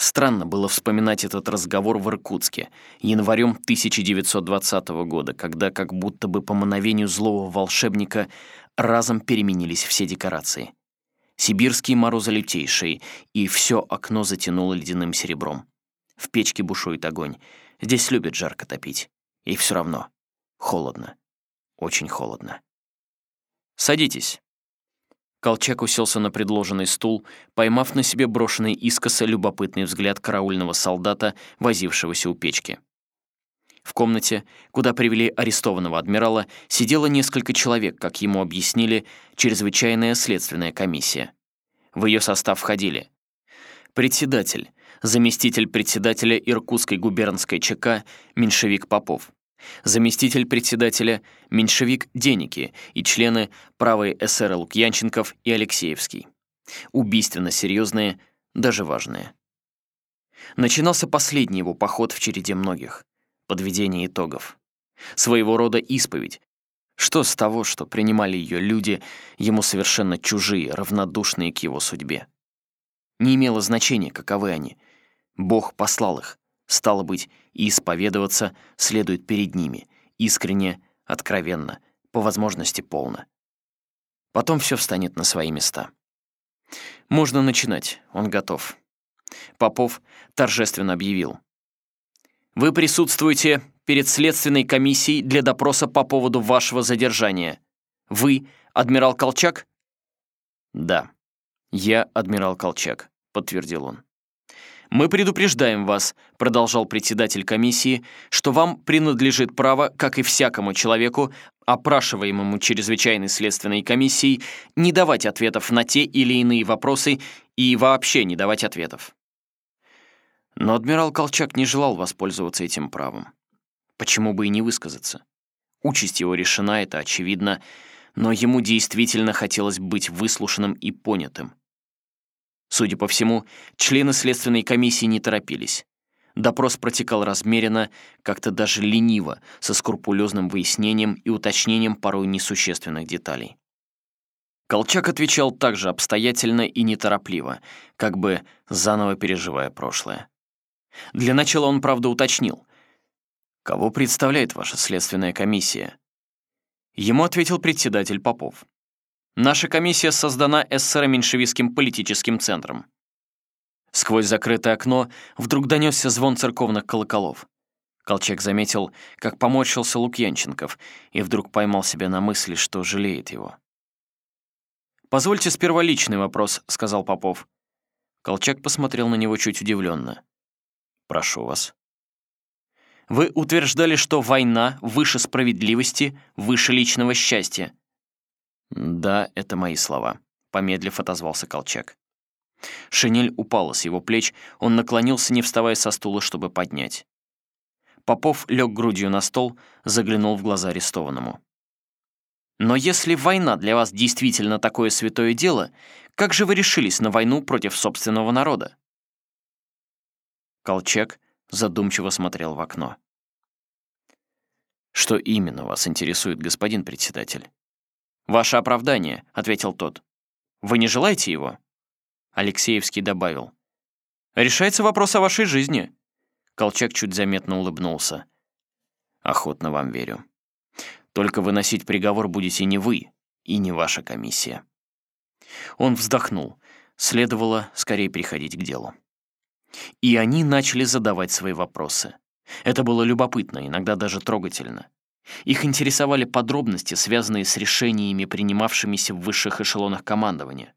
Странно было вспоминать этот разговор в Иркутске, январем 1920 года, когда как будто бы по мановению злого волшебника разом переменились все декорации. Сибирские морозы лютейшие, и все окно затянуло ледяным серебром. В печке бушует огонь. Здесь любят жарко топить. И все равно холодно. Очень холодно. «Садитесь», Колчак уселся на предложенный стул, поймав на себе брошенный искоса любопытный взгляд караульного солдата, возившегося у печки. В комнате, куда привели арестованного адмирала, сидело несколько человек, как ему объяснили, чрезвычайная следственная комиссия. В ее состав входили председатель, заместитель председателя Иркутской губернской ЧК меньшевик Попов, заместитель председателя меньшевик Деники и члены правой эсера Лукьянченков и Алексеевский. Убийственно серьезные, даже важные. Начинался последний его поход в череде многих. Подведение итогов. Своего рода исповедь. Что с того, что принимали ее люди, ему совершенно чужие, равнодушные к его судьбе? Не имело значения, каковы они. Бог послал их, Стало быть, и исповедоваться следует перед ними, искренне, откровенно, по возможности полно. Потом все встанет на свои места. Можно начинать, он готов. Попов торжественно объявил. «Вы присутствуете перед следственной комиссией для допроса по поводу вашего задержания. Вы адмирал Колчак?» «Да, я адмирал Колчак», — подтвердил он. «Мы предупреждаем вас», — продолжал председатель комиссии, «что вам принадлежит право, как и всякому человеку, опрашиваемому чрезвычайной следственной комиссией, не давать ответов на те или иные вопросы и вообще не давать ответов». Но адмирал Колчак не желал воспользоваться этим правом. Почему бы и не высказаться? Участь его решена, это очевидно, но ему действительно хотелось быть выслушанным и понятым. Судя по всему, члены следственной комиссии не торопились. Допрос протекал размеренно, как-то даже лениво, со скрупулезным выяснением и уточнением порой несущественных деталей. Колчак отвечал также обстоятельно и неторопливо, как бы заново переживая прошлое. Для начала он, правда, уточнил. «Кого представляет ваша следственная комиссия?» Ему ответил председатель Попов. Наша комиссия создана эсеро-меньшевистским политическим центром. Сквозь закрытое окно вдруг донесся звон церковных колоколов. Колчак заметил, как поморщился Лукьянченков, и вдруг поймал себя на мысли, что жалеет его. «Позвольте сперва личный вопрос», — сказал Попов. Колчак посмотрел на него чуть удивленно. «Прошу вас». «Вы утверждали, что война выше справедливости, выше личного счастья. «Да, это мои слова», — помедлив отозвался Колчак. Шинель упала с его плеч, он наклонился, не вставая со стула, чтобы поднять. Попов лег грудью на стол, заглянул в глаза арестованному. «Но если война для вас действительно такое святое дело, как же вы решились на войну против собственного народа?» Колчак задумчиво смотрел в окно. «Что именно вас интересует, господин председатель?» «Ваше оправдание», — ответил тот. «Вы не желаете его?» Алексеевский добавил. «Решается вопрос о вашей жизни». Колчак чуть заметно улыбнулся. «Охотно вам верю. Только выносить приговор будете не вы и не ваша комиссия». Он вздохнул. Следовало скорее приходить к делу. И они начали задавать свои вопросы. Это было любопытно, иногда даже трогательно. Их интересовали подробности, связанные с решениями, принимавшимися в высших эшелонах командования.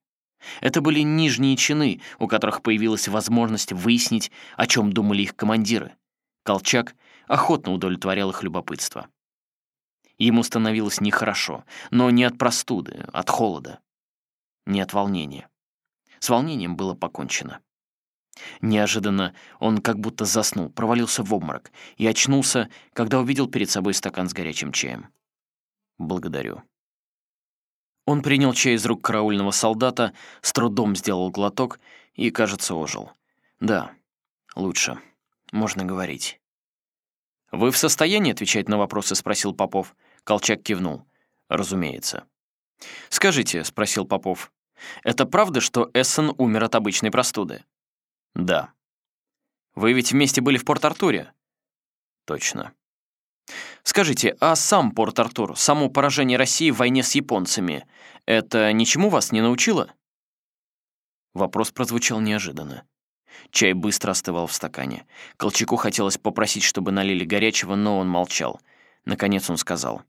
Это были нижние чины, у которых появилась возможность выяснить, о чем думали их командиры. Колчак охотно удовлетворял их любопытство. Ему становилось нехорошо, но не от простуды, от холода, не от волнения. С волнением было покончено. Неожиданно он как будто заснул, провалился в обморок и очнулся, когда увидел перед собой стакан с горячим чаем. «Благодарю». Он принял чай из рук караульного солдата, с трудом сделал глоток и, кажется, ожил. «Да, лучше. Можно говорить». «Вы в состоянии отвечать на вопросы?» — спросил Попов. Колчак кивнул. «Разумеется». «Скажите», — спросил Попов, — «это правда, что Эссен умер от обычной простуды?» Да. Вы ведь вместе были в Порт-Артуре?» «Точно». «Скажите, а сам Порт-Артур, само поражение России в войне с японцами, это ничему вас не научило?» Вопрос прозвучал неожиданно. Чай быстро остывал в стакане. Колчаку хотелось попросить, чтобы налили горячего, но он молчал. Наконец он сказал.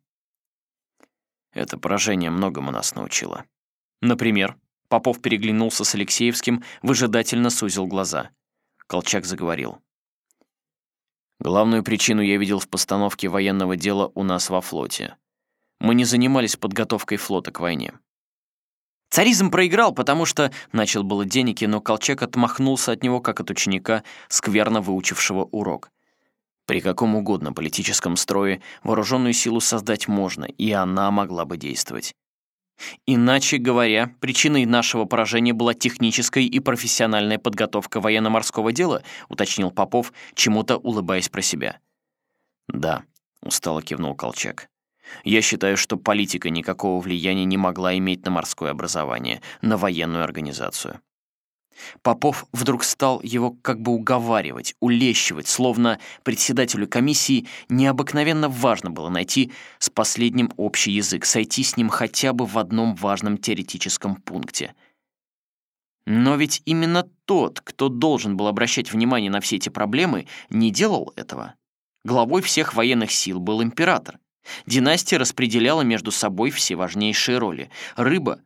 «Это поражение многому нас научило. Например, Попов переглянулся с Алексеевским, выжидательно сузил глаза. Колчак заговорил. «Главную причину я видел в постановке военного дела у нас во флоте. Мы не занимались подготовкой флота к войне. Царизм проиграл, потому что начал было Деники, но Колчак отмахнулся от него, как от ученика, скверно выучившего урок. При каком угодно политическом строе вооруженную силу создать можно, и она могла бы действовать. Иначе говоря, причиной нашего поражения была техническая и профессиональная подготовка военно-морского дела, уточнил Попов, чему-то улыбаясь про себя. Да, устало кивнул Колчак. Я считаю, что политика никакого влияния не могла иметь на морское образование, на военную организацию. Попов вдруг стал его как бы уговаривать, улещивать, словно председателю комиссии необыкновенно важно было найти с последним общий язык, сойти с ним хотя бы в одном важном теоретическом пункте. Но ведь именно тот, кто должен был обращать внимание на все эти проблемы, не делал этого. Главой всех военных сил был император. Династия распределяла между собой все важнейшие роли. Рыба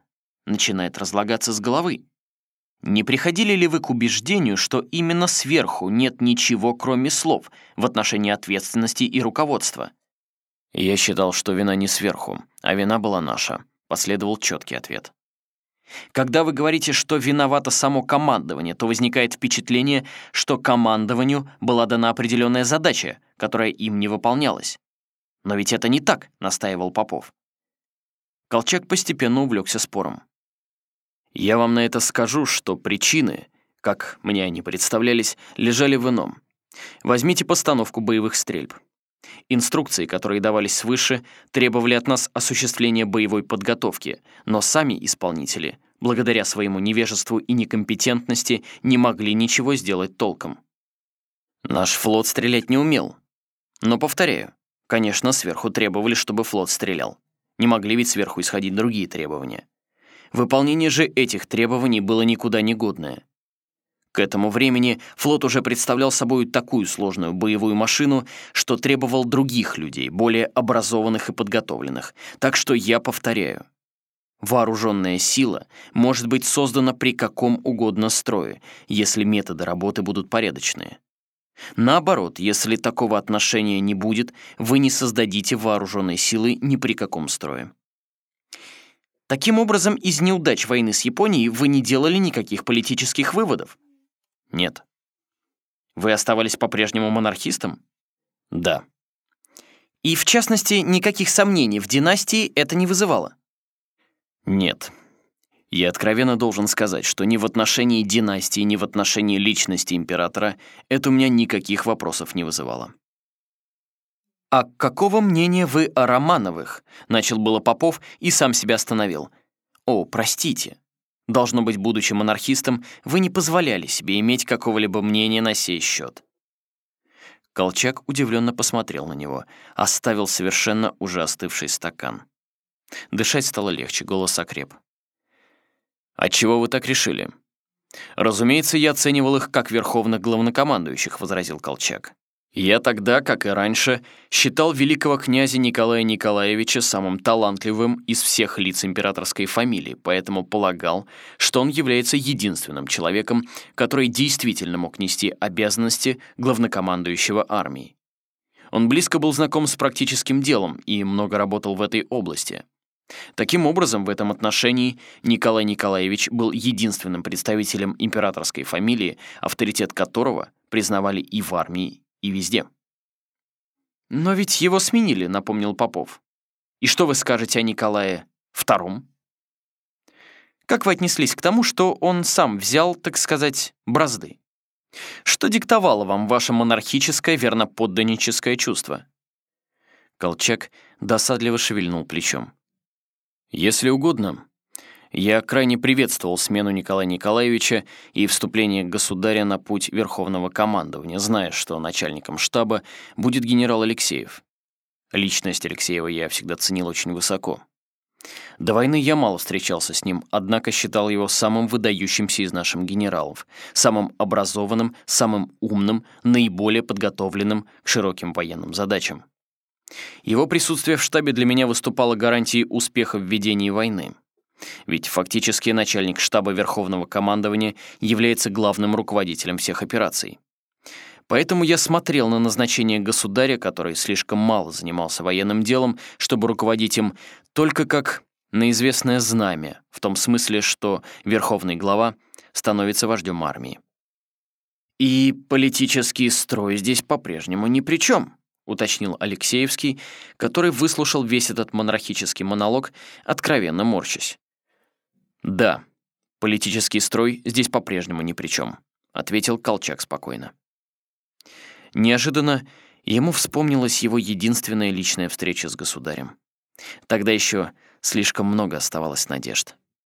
начинает разлагаться с головы. Не приходили ли вы к убеждению, что именно сверху нет ничего, кроме слов, в отношении ответственности и руководства? Я считал, что вина не сверху, а вина была наша, последовал четкий ответ. Когда вы говорите, что виновато само командование, то возникает впечатление, что командованию была дана определенная задача, которая им не выполнялась. «Но ведь это не так», — настаивал Попов. Колчак постепенно увлекся спором. «Я вам на это скажу, что причины, как мне они представлялись, лежали в ином. Возьмите постановку боевых стрельб. Инструкции, которые давались свыше, требовали от нас осуществления боевой подготовки, но сами исполнители, благодаря своему невежеству и некомпетентности, не могли ничего сделать толком. Наш флот стрелять не умел. Но, повторяю, Конечно, сверху требовали, чтобы флот стрелял. Не могли ведь сверху исходить другие требования. Выполнение же этих требований было никуда не годное. К этому времени флот уже представлял собой такую сложную боевую машину, что требовал других людей, более образованных и подготовленных. Так что я повторяю. Вооруженная сила может быть создана при каком угодно строе, если методы работы будут порядочные. Наоборот, если такого отношения не будет, вы не создадите вооруженной силы ни при каком строе. Таким образом, из неудач войны с Японией вы не делали никаких политических выводов? Нет. Вы оставались по-прежнему монархистом? Да. И, в частности, никаких сомнений в династии это не вызывало? Нет. Я откровенно должен сказать, что ни в отношении династии, ни в отношении личности императора это у меня никаких вопросов не вызывало. «А какого мнения вы о Романовых?» — начал было Попов и сам себя остановил. «О, простите. Должно быть, будучи монархистом, вы не позволяли себе иметь какого-либо мнения на сей счет». Колчак удивленно посмотрел на него, оставил совершенно уже остывший стакан. Дышать стало легче, голос окреп. «Отчего вы так решили?» «Разумеется, я оценивал их как верховных главнокомандующих», — возразил Колчак. «Я тогда, как и раньше, считал великого князя Николая Николаевича самым талантливым из всех лиц императорской фамилии, поэтому полагал, что он является единственным человеком, который действительно мог нести обязанности главнокомандующего армией. Он близко был знаком с практическим делом и много работал в этой области. Таким образом, в этом отношении Николай Николаевич был единственным представителем императорской фамилии, авторитет которого признавали и в армии, и везде. «Но ведь его сменили», — напомнил Попов. «И что вы скажете о Николае II?» Как вы отнеслись к тому, что он сам взял, так сказать, бразды? Что диктовало вам ваше монархическое верноподданническое чувство?» Колчак досадливо шевельнул плечом. Если угодно, Я крайне приветствовал смену Николая Николаевича и вступление государя на путь Верховного командования, зная, что начальником штаба будет генерал Алексеев. Личность Алексеева я всегда ценил очень высоко. До войны я мало встречался с ним, однако считал его самым выдающимся из наших генералов, самым образованным, самым умным, наиболее подготовленным к широким военным задачам. Его присутствие в штабе для меня выступало гарантией успеха в ведении войны. Ведь фактически начальник штаба Верховного командования является главным руководителем всех операций. Поэтому я смотрел на назначение государя, который слишком мало занимался военным делом, чтобы руководить им, только как на известное знамя, в том смысле, что верховный глава становится вождем армии. «И политический строй здесь по-прежнему ни при чем», уточнил Алексеевский, который выслушал весь этот монархический монолог, откровенно морщась. «Да, политический строй здесь по-прежнему ни при чем», — ответил Колчак спокойно. Неожиданно ему вспомнилась его единственная личная встреча с государем. Тогда еще слишком много оставалось надежд.